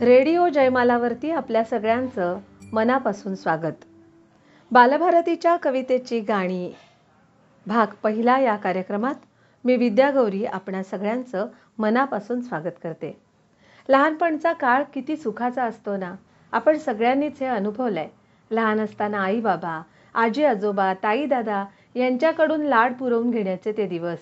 Radio जयमालावरती आपल्या सगळ्यांचं मनापासून स्वागत. बालभारतीच्या कवितेची गाणी. भाग पहिला या कार्यक्रमात मी विद्यागौरी आपणा सगळ्यांचं मनापासून स्वागत करते. लहानपणचा काळ किती सुखाचा असतो ना. आपण सगळ्यांनीच हे अनुभवलं आहे लहान असताना आई बाबा आजी आजोबा ताई दादा यांच्याकडून लाड पुरवून घेण्याचे ते दिवस.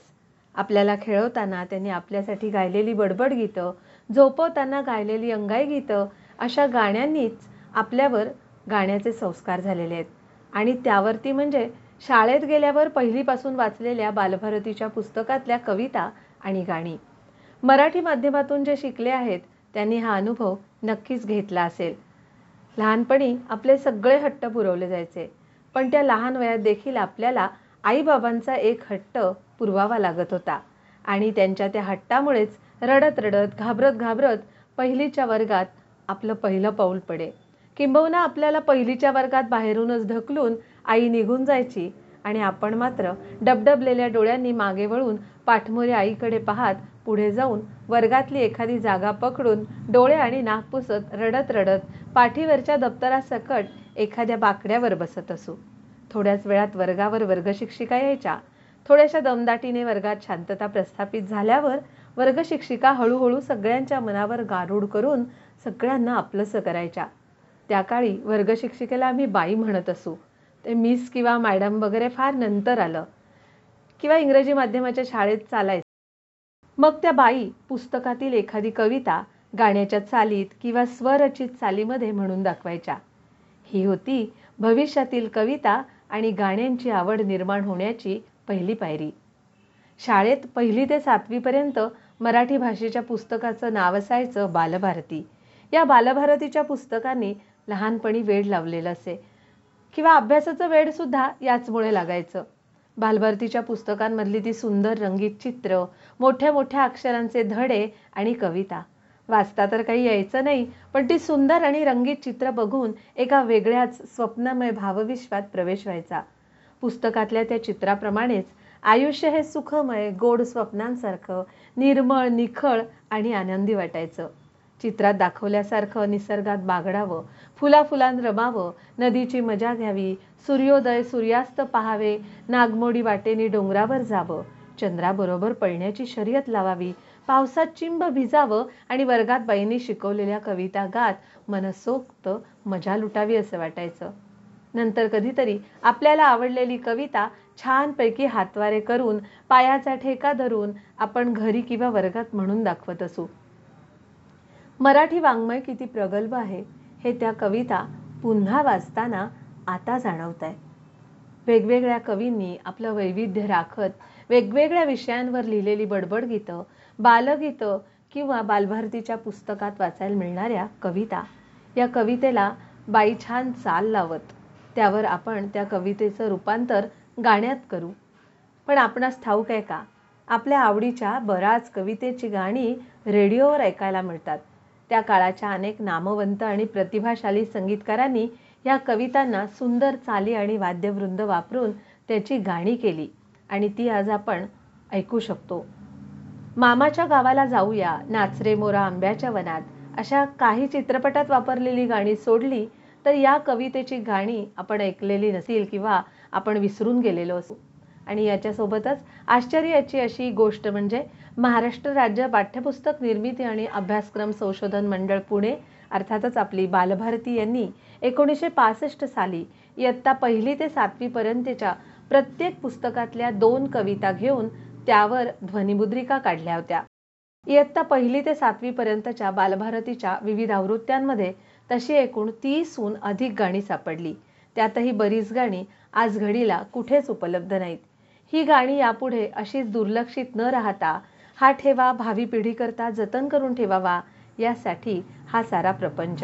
आपल्याला खेळवताना त्यांनी आपल्यासाठी गायलेली बडबड गीतं झोपवताना गायलेली अंगाई गीतं अशा गाण्यांनीच आपल्यावर गाण्याचे संस्कार झालेले आहेत. आणि त्यावरती म्हणजे शाळेत गेल्यावर पहिलीपासून वाचलेल्या बालभारतीच्या पुस्तकातल्या कविता आणि गाणी. मराठी माध्यमातून जे शिकले आहेत त्यांनी हा अनुभव नक्कीच घेतला असेल. लहानपणी आपले सगळे हट्ट पुरवले जायचे. पण त्या लहान वयात देखील आपल्याला आईबाबांचा एक हट्ट पुरवावा लागत होता. आणि त्यांच्या त्या हट्टामुळेच रडत रडत घाबरत घाबरत पहिलीच्या वर्गात आपलं पहिलं पाऊल पडे. किंबहुना आपल्याला पहिलीच्या वर्गात बाहेरूनच ढकलून आई निघून जायची आणि आपण मात्र डबडबलेल्या डोळ्यांनी मागे वळून पाठमोरे आईकडे पाहत पुढे जाऊन वर्गातली एखादी जागा पकडून डोळे आणि नाक पुसत रडत रडत पाठीवरच्या दप्तरासकट एखाद्या बाकड्यावर बसत असू. थोड्याच वेळात वर्गावर वर्गशिक्षिका यायच्या. थोड्याशा दमदाटीने वर्गात शांतता प्रस्थापित झाल्यावर वर्गशिक्षिका हळूहळू सगळ्यांच्या मनावर गारूड करून सगळ्यांना आपलंसं करायच्या. त्या काळी वर्गशिक्षिकेला आम्ही बाई म्हणत असू. ते मिस किंवा मॅडम वगैरे फार नंतर आलं. किंवा इंग्रजी माध्यमाच्या शाळेत चालायचं. मग त्या बाई पुस्तकातील एखादी कविता गाण्याच्या चालीत किंवा स्वरचित चालीमध्ये म्हणून दाखवायच्या. ही होती भविष्यातील कविता आणि गाण्यांची आवड निर्माण होण्याची पहिली पायरी. शाळेत पहिली ते सातवीपर्यंत मराठी भाषेच्या पुस्तकाचं नाव असायचं बालभारती. या बालभारतीच्या पुस्तकांनी लहानपणी वेड लावलेलं असे. किंवा अभ्यासाचं वेळसुद्धा याचमुळे लागायचं. बालभारतीच्या पुस्तकांमधली ती सुंदर रंगीत चित्र मोठ्या मोठ्या अक्षरांचे धडे आणि कविता. वाचता तर काही यायचं नाही पण ती सुंदर आणि रंगीत चित्र बघून एका वेगळ्याच स्वप्नमय भावविश्वात प्रवेश व्हायचा. पुस्तकातल्या त्या चित्राप्रमाणेच आयुष्य हे सुखमय गोड स्वप्नांसारखं निर्मळ निखळ आणि आनंदी वाटायचं. चित्रात दाखवल्यासारखं निसर्गात बागडावं फुलाफुलांत रमावं नदीची मजा घ्यावी सूर्योदय सूर्यास्त पहावे नागमोडी वाटेने डोंगरावर जावं चंद्राबरोबर पळण्याची शर्यत लावावी पावसात चिंब भिजावं आणि वर्गात बाईंनी शिकवलेल्या कविता गात मनसोक्त मजा लुटावी असं वाटायचं. नंतर कधीतरी आपल्याला आवडलेली कविता छानपैकी हातवारे करून पायाचा ठेका धरून आपण घरी किंवा वर्गात म्हणून दाखवत असू. मराठी वाङ्मय किती प्रगल्भ आहे हे त्या कविता पुन्हा वाचताना आता जाणवत आहे वेगवेगळ्या कवींनी आपलं वैविध्य राखत वेगवेगळ्या विषयांवर लिहिलेली बडबड गीतं बालगीतं किंवा बालभारतीच्या पुस्तकात वाचायला मिळणाऱ्या कविता या कवितेला बाई छान चाल लावत. त्यावर आपण त्या कवितेचं रूपांतर गाण्यात करू. पण आपणास ठाऊक आहे का? आपल्या आवडीच्या बराच कवितेची गाणी रेडिओवर ऐकायला मिळतात. त्या काळाच्या अनेक नामवंत आणि प्रतिभाशाली संगीतकारांनी या कवितांना सुंदर चाली आणि वाद्यवृंद वापरून त्याची गाणी केली आणि ती आज आपण ऐकू शकतो. मामाच्या गावाला जाऊया नाचरे मोरा आंब्याच्या वनात. अशा काही चित्रपटात वापरलेली गाणी सोडली तर या कवितेची गाणी आपण ऐकलेली नसेल किंवा आपण विसरून गेलेलो असू. आणि याच्यासोबतच आश्चर्याची अशी गोष्ट म्हणजे महाराष्ट्र राज्य पाठ्यपुस्तक निर्मिती आणि अभ्यासक्रम संशोधन मंडळ पुणे अर्थातच आपली बालभारती यांनी एकोणीसशे पासष्ट साली इयत्ता पहिली ते सातवीपर्यंतच्या प्रत्येक पुस्तकातल्या दोन कविता घेऊन त्यावर ध्वनिमुद्रिका काढल्या होत्या. इयत्ता पहिली ते सातवीपर्यंतच्या बालभारतीच्या विविध आवृत्त्यांमध्ये तशी एकूण तीसहून अधिक गाणी सापडली. त्यातही बरीच गाणी आज घडीला कुठेच उपलब्ध नाहीत. ही गाणी यापुढे अशीच दुर्लक्षित न राहता हा ठेवा भावी पिढीकरता जतन करून ठेवावा यासाठी हा सारा प्रपंच.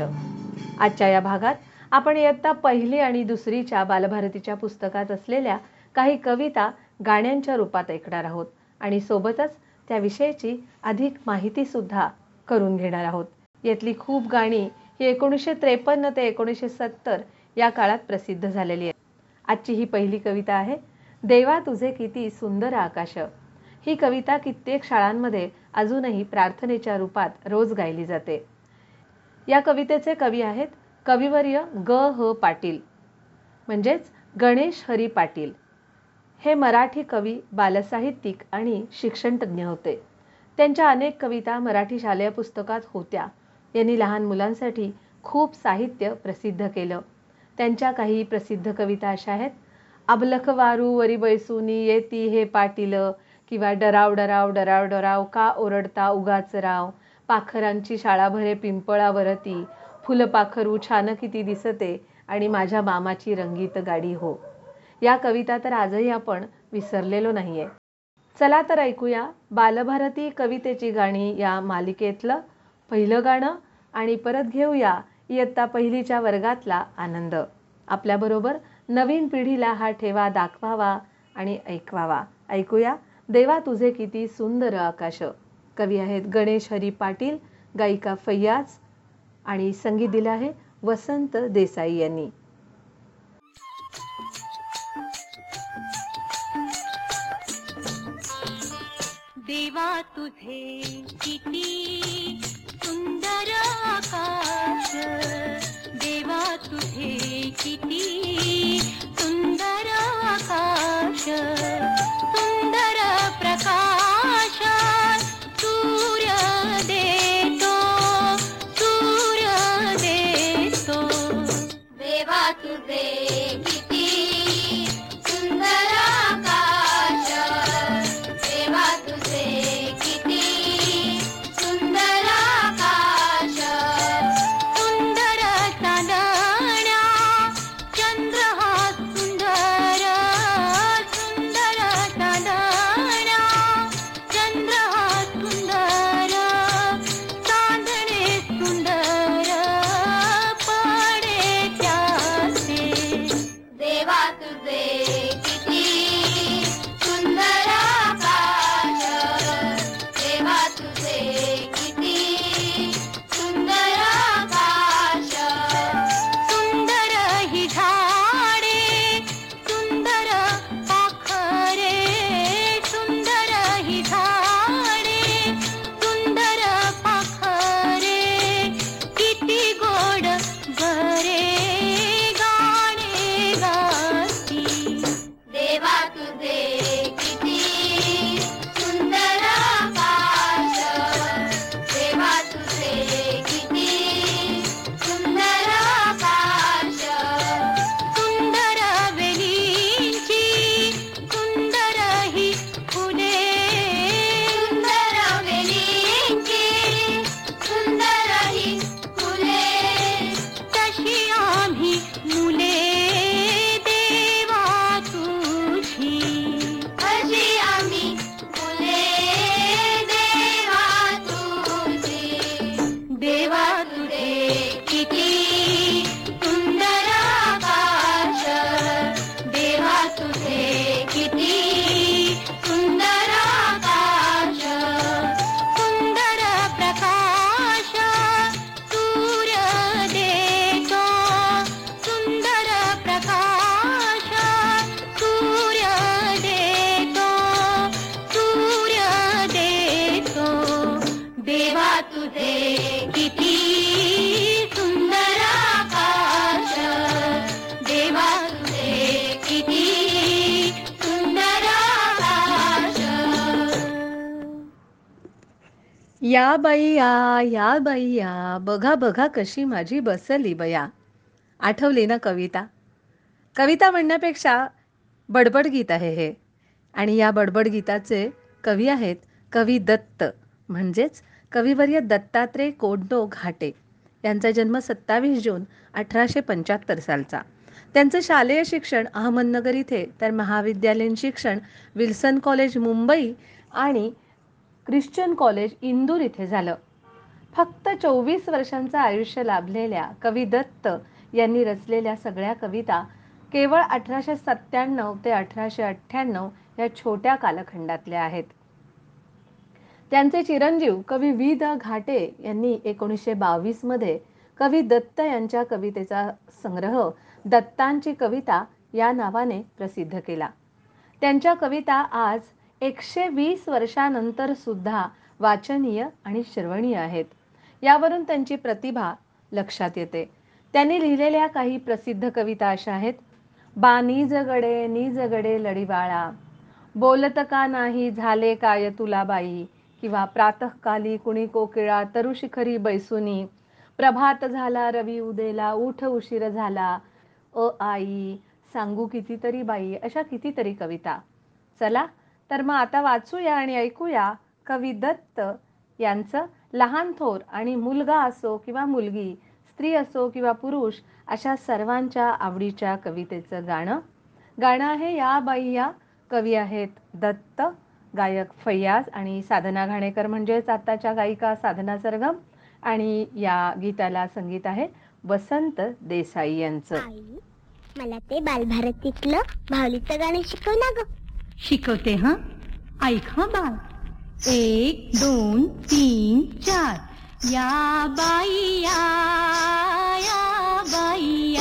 आजच्या या भागात आपण इयत्ता पहिली आणि दुसरीच्या बालभारतीच्या पुस्तकात असलेल्या काही कविता गाण्यांच्या रूपात ऐकणार आहोत आणि सोबतच त्याविषयीची अधिक माहितीसुद्धा करून घेणार आहोत. यातली खूप गाणी ही एकोणीसशे त्रेपन्न ते एकोणीसशे सत्तर या काळात प्रसिद्ध झालेली आहे आजची ही पहिली कविता आहे देवा तुझे किती सुंदर आकाश. ही कविता कित्येक शाळांमध्ये अजूनही प्रार्थनेच्या रूपात रोज गायली जाते. या कवितेचे कवी आहेत कविवर्य ग. ह. पाटील म्हणजेच गणेश हरी पाटील. हे मराठी कवी बालसाहित्यिक आणि शिक्षणतज्ञ होते. त्यांच्या अनेक कविता मराठी शालेय पुस्तकात होत्या. यांनी लहान मुलांसाठी खूप साहित्य प्रसिद्ध केलं. त्यांच्या काही प्रसिद्ध कविता अशा आहेत. अबलख वारू वरी बैसुनी येती हे पाटील किंवा डराव डराव डराव डराव का ओरडता उगाच राव? पाखरांची शाळा भरे पिंपळावरती फुलपाखरू छान किती दिसते आणि माझ्या मामाची रंगीत गाडी हो. या कविता तर आजही आपण विसरलेलो नाही आहे चला तर ऐकूया बालभारती कवितेची गाणी या मालिकेतलं पहिलं गाणं आणि परत घेऊया इयत्ता पहिलीच्या वर्गातला आनंद. आपल्याबरोबर नवीन पिढीला हा ठेवा दाखवावा आणि ऐकवावा. ऐकूया देवा तुझे किती सुंदर आकाश. कवी आहेत गणेश हरी पाटील गायिका फैयाज आणि संगीत दिलं आहे वसंत देसाई यांनी. देवा तुझे किती सुन्दरकाश देवा तु सुन्दरकाश। या बाई या या बघा बघा कशी माझी बसली बया. आठवली ना कविता? कविता म्हणण्यापेक्षा बडबड गीत आहे हे. आणि या बडबड गीताचे कवी आहेत कवी दत्त. म्हणजेच कविवर्य दत्तात्रय कोंडो घाटे. यांचा जन्म सत्तावीस जून अठराशे पंच्याहत्तर सालचा. त्यांचं शालेय शिक्षण अहमदनगर इथे तर महाविद्यालयीन शिक्षण विल्सन कॉलेज मुंबई आणि ख्रिश्चन कॉलेज इंदूर इथे झालं. फक्त चोवीस वर्षांचं आयुष्य लाभलेल्या कवी दत्त यांनी रचलेल्या सगळ्या कविता केवळ अठराशे सत्त्याण्णव ते अठराशे अठ्ठ्याण्णव या छोट्या कालखंडातल्या आहेत. त्यांचे चिरंजीव कवी वि द घाटे यांनी एकोणीसशे बावीसमध्ये कवी दत्त यांच्या कवितेचा संग्रह दत्तांची कविता या नावाने प्रसिद्ध केला. त्यांच्या कविता आज एकशे वीस वर्षानंतर सुद्धा वाचनीय आणि श्रवणीय आहेत. यावरून त्यांची प्रतिभा लक्षात येते. त्यांनी लिहिलेल्या काही प्रसिद्ध कविता अशा आहेत. बा निजगडे गडे गडे लढीवाळा. बोलत का नाही झाले काय तुला बाई? किंवा प्रातःकाली कुणी कोकिळा तरुशिखरी बैसुनी. प्रभात झाला रवी उदेला उठ उशीर झाला. अ आई सांगू कितीतरी बाई अशा कितीतरी कविता. चला तर मग आता वाचूया आणि ऐकूया कवी दत्त यांचं लहान थोर आणि मुलगा असो किंवा मुलगी स्त्री असो किंवा पुरुष अशा सर्वांच्या आवडीच्या कवितेचं गाणं. गाणं आहे या बाई या कवी आहेत दत्त गायक फैयाज आणि साधना घाणेकर म्हणजेच आत्ताच्या गायिका साधना सरगम आणि या गीताला संगीत आहे वसंत देसाई यांचं. मला ते बालभारतीतलं भावलीचं गाणं शिकव ना ग. शिकवते हा? ऐक हा बाळ. एक दोन तीन चार. या बाई या या बाई.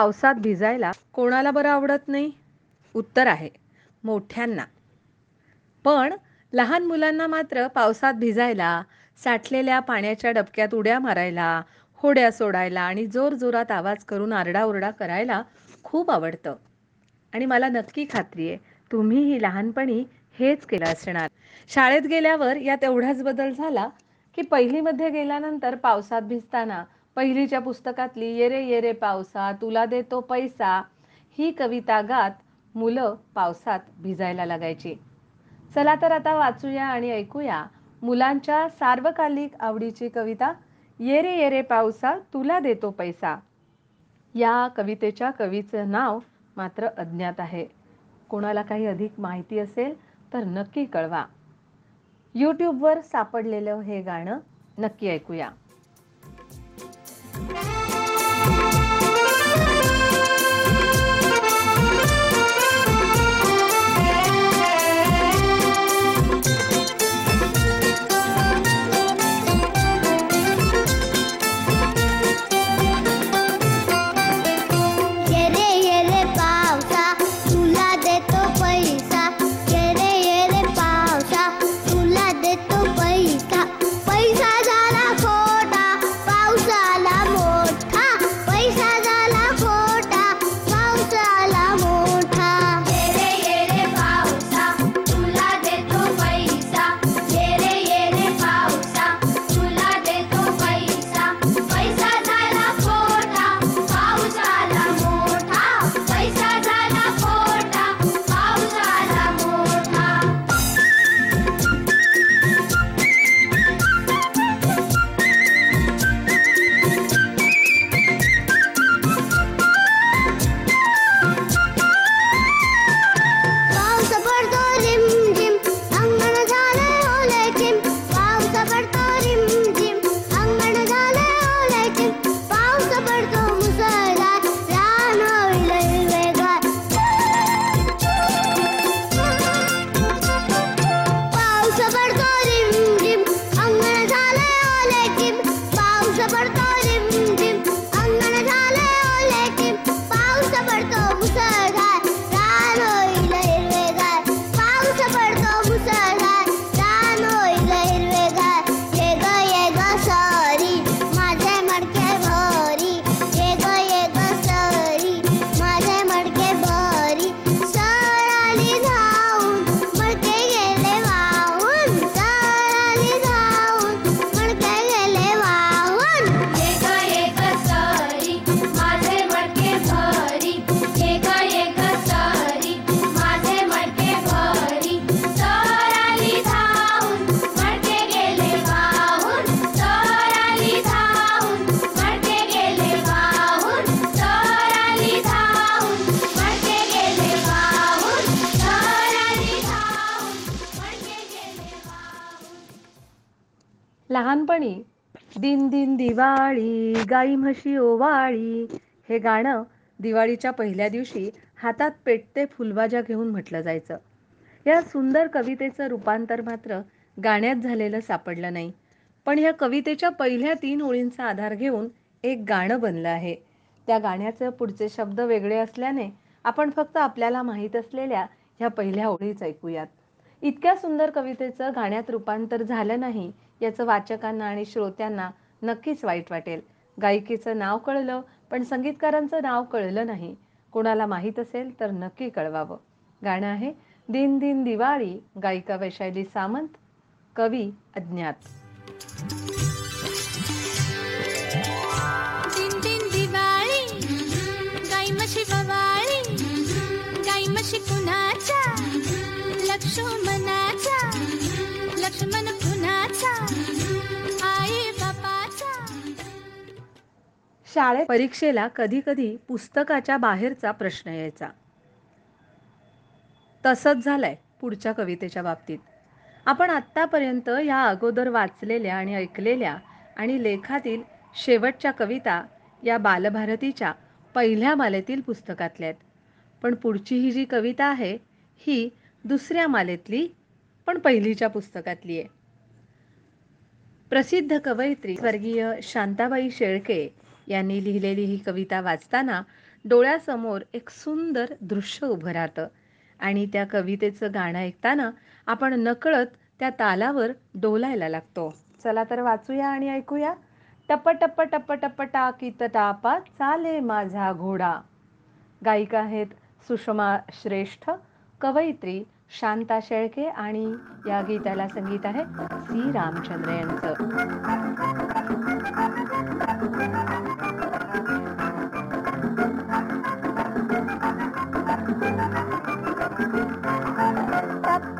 पावसात भिजायला कोणाला बरं आवडत नाही? उत्तर आहे मोठ्यांना. पण लहान मुलांना मात्र पावसात भिजायला साठलेल्या पाण्याच्या डबक्यात उड्या मारायला होड्या सोडायला आणि जोरजोरात आवाज करून आरडाओरडा करायला खूप आवडतं. आणि मला नक्की खात्री आहे तुम्हीही लहानपणी हेच केलं असणार. शाळेत गेल्यावर यात एवढाच बदल झाला की पहिलीमध्ये गेल्यानंतर पावसात भिजताना पहिलीच्या पुस्तकातली येरे येरे पावसा तुला देतो पैसा ही कविता गात मुलं पावसात भिजायला लागायची. चला तर आता वाचूया आणि ऐकूया मुलांच्या सार्वकालिक आवडीची कविता येरे येरे पावसा तुला देतो पैसा या कवितेच्या कवीचं नाव मात्र अज्ञात आहे. कोणाला काही अधिक माहिती असेल तर नक्की कळवा. यूट्यूबवर सापडलेलं हे गाणं नक्की ऐकूया. Thank you. लहानपणी दिन दिन दिवाळी गाई म्हशी ओवाळी हे गाणं दिवाळीच्या पहिल्या दिवशी हातात पेटते फुलबाजा घेऊन म्हटलं जायचं. या सुंदर कवितेचं रूपांतर मात्र गाण्यात झालेलं सापडलं नाही. पण ह्या कवितेच्या पहिल्या तीन ओळींचा आधार घेऊन एक गाणं बनलं आहे. त्या गाण्याचे पुढचे शब्द वेगळे असल्याने आपण फक्त आपल्याला माहीत असलेल्या ह्या पहिल्या ओळीच ऐकूयात. इतक्या सुंदर कवितेचं गाण्यात रूपांतर झालं नाही याचं वाचकांना आणि श्रोत्यांना नक्कीच वाईट वाटेल. गायिकेचं नाव कळलं पण संगीतकारांचं नाव कळलं नाही. कोणाला माहीत असेल तर नक्की कळवावं. गाणं आहे दिन दिन दिवाळी गायिका वैशाली सामंत कवी अज्ञात. शाळेत परीक्षेला कधी कधी पुस्तकाच्या बाहेरचा प्रश्न यायचा. तसंच झालंय पुढच्या कवितेच्या बाबतीत. आपण आत्तापर्यंत या अगोदर वाचलेल्या आणि ऐकलेल्या आणि लेखातील शेवटच्या कविता या बालभारतीच्या पहिल्या मालेतील पुस्तकातल्या आहेत. पण पुढची ही जी कविता आहे ही दुसऱ्या मालेतली पण पहिलीच्या पुस्तकातली आहे. प्रसिद्ध कवयित्री स्वर्गीय शांताबाई शेळके यांनी लिहिलेली ही कविता वाचताना डोळ्यासमोर एक सुंदर दृश्य उभं राहतं. आणि त्या कवितेचं गाणं ऐकताना आपण नकळत त्या तालावर डोलायला लागतो. चला तर वाचूया आणि ऐकूया. टप टप टप्प टप्प टाकीत टापा चाले माझा घोडा. गायिका आहेत सुषमा श्रेष्ठ कवयित्री शांता शेळके आणि या गीताला संगीत आहे सी रामचंद्र यांचं तप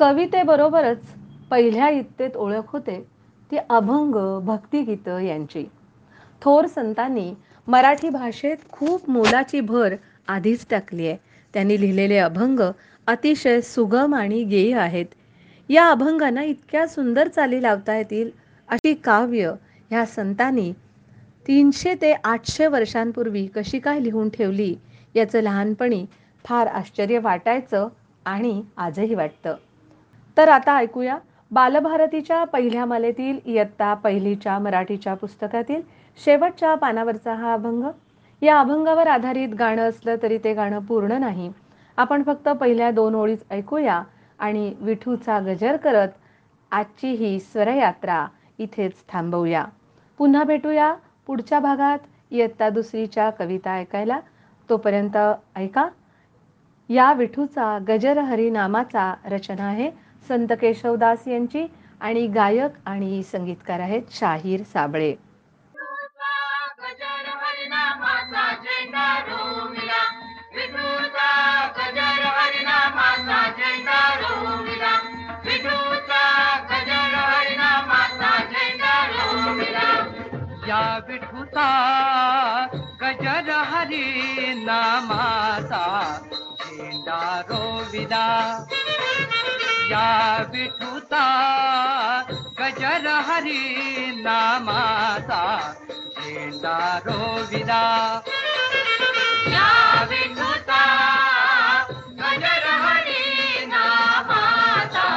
कवितेबरोबरच पहिल्या इत्तेत ओळख होते ती अभंग भक्तिगीतं यांची. थोर संतांनी मराठी भाषेत खूप मोलाची भर आधीच टाकली आहे. त्यांनी लिहिलेले अभंग अतिशय सुगम आणि गेय आहेत. या अभंगांना इतक्या सुंदर चाली लावता येतील अशी काव्य ह्या संतांनी तीनशे ते आठशे वर्षांपूर्वी कशी काय लिहून ठेवली याचं लहानपणी फार आश्चर्य वाटायचं आणि आजही वाटतं. तर आता ऐकूया बालभारतीच्या पहिल्या मालेतील इयत्ता पहिलीच्या मराठीच्या पुस्तकातील शेवटच्या पानावरचा हा अभंग. या अभंगावर आधारित गाणं असलं तरी ते गाणं पूर्ण नाही. आपण फक्त पहिल्या दोन ओळीच ऐकूया आणि विठूचा गजर करत आजची ही स्वरयात्रा इथेच थांबवूया. पुन्हा भेटूया पुढच्या भागात इयत्ता दुसरीच्या कविता ऐकायला. तोपर्यंत ऐका या विठूचा गजर हरिनामाचा रचना आहे. संत केशवदास यांची आणि गायक आणि संगीतकार आहेत शाहीर साबळे. या हरिनामाचा गजर हरी नामाचा भंडारो विदा। या विठुता गजर हरी नामाचा झेंडा विदा। या गजर हरी नामाचा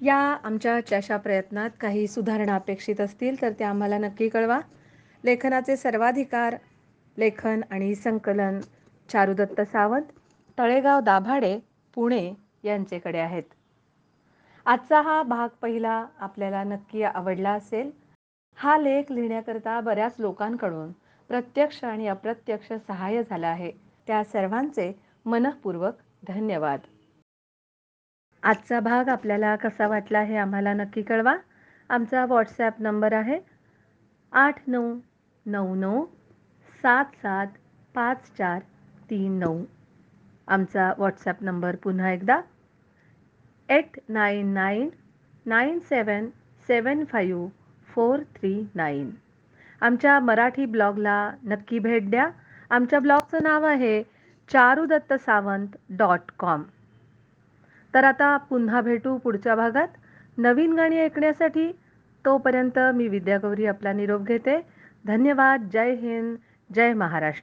या आमच्या चशा प्रयत्नात काही सुधारणा अपेक्षित असतील तर त्या आम्हाला नक्की कळवा. लेखनाचे सर्वाधिकार लेखन आणि संकलन चारुदत्त सावंत तळेगाव दाभाडे पुणे यांचेकडे आहेत. आजचा हा भाग पहिला आपल्याला नक्की आवडला असेल. हा लेख लिहिण्याकरता बऱ्याच लोकांकडून प्रत्यक्ष आणि अप्रत्यक्ष सहाय्य झालं आहे. त्या सर्वांचे मनःपूर्वक धन्यवाद. आजचा भाग आपल्याला कसा वाटला हे आम्हाला नक्की कळवा. आमचा व्हॉट्सॲप नंबर आहे आठ नऊ नऊ नऊ सात सात पाच चार तीन नऊ. आमचा व्हॉट्सॲप नंबर पुन्हा एकदा. Eight nine nine nine seven seven five four three nine. आमच्या मराठी ब्लॉगला नक्की भेट द्या. आमच्या ब्लॉगचं नाव आहे चारुदत्त सावंत डॉट कॉम. तर आता पुन्हा भेटू पुढच्या भागात. नवीन गाणी ऐकण्यासाठी तोपर्यंत मी विद्यागौरी आपला निरोप घेते. धन्यवाद. जय हिंद. जय महाराष्ट्र.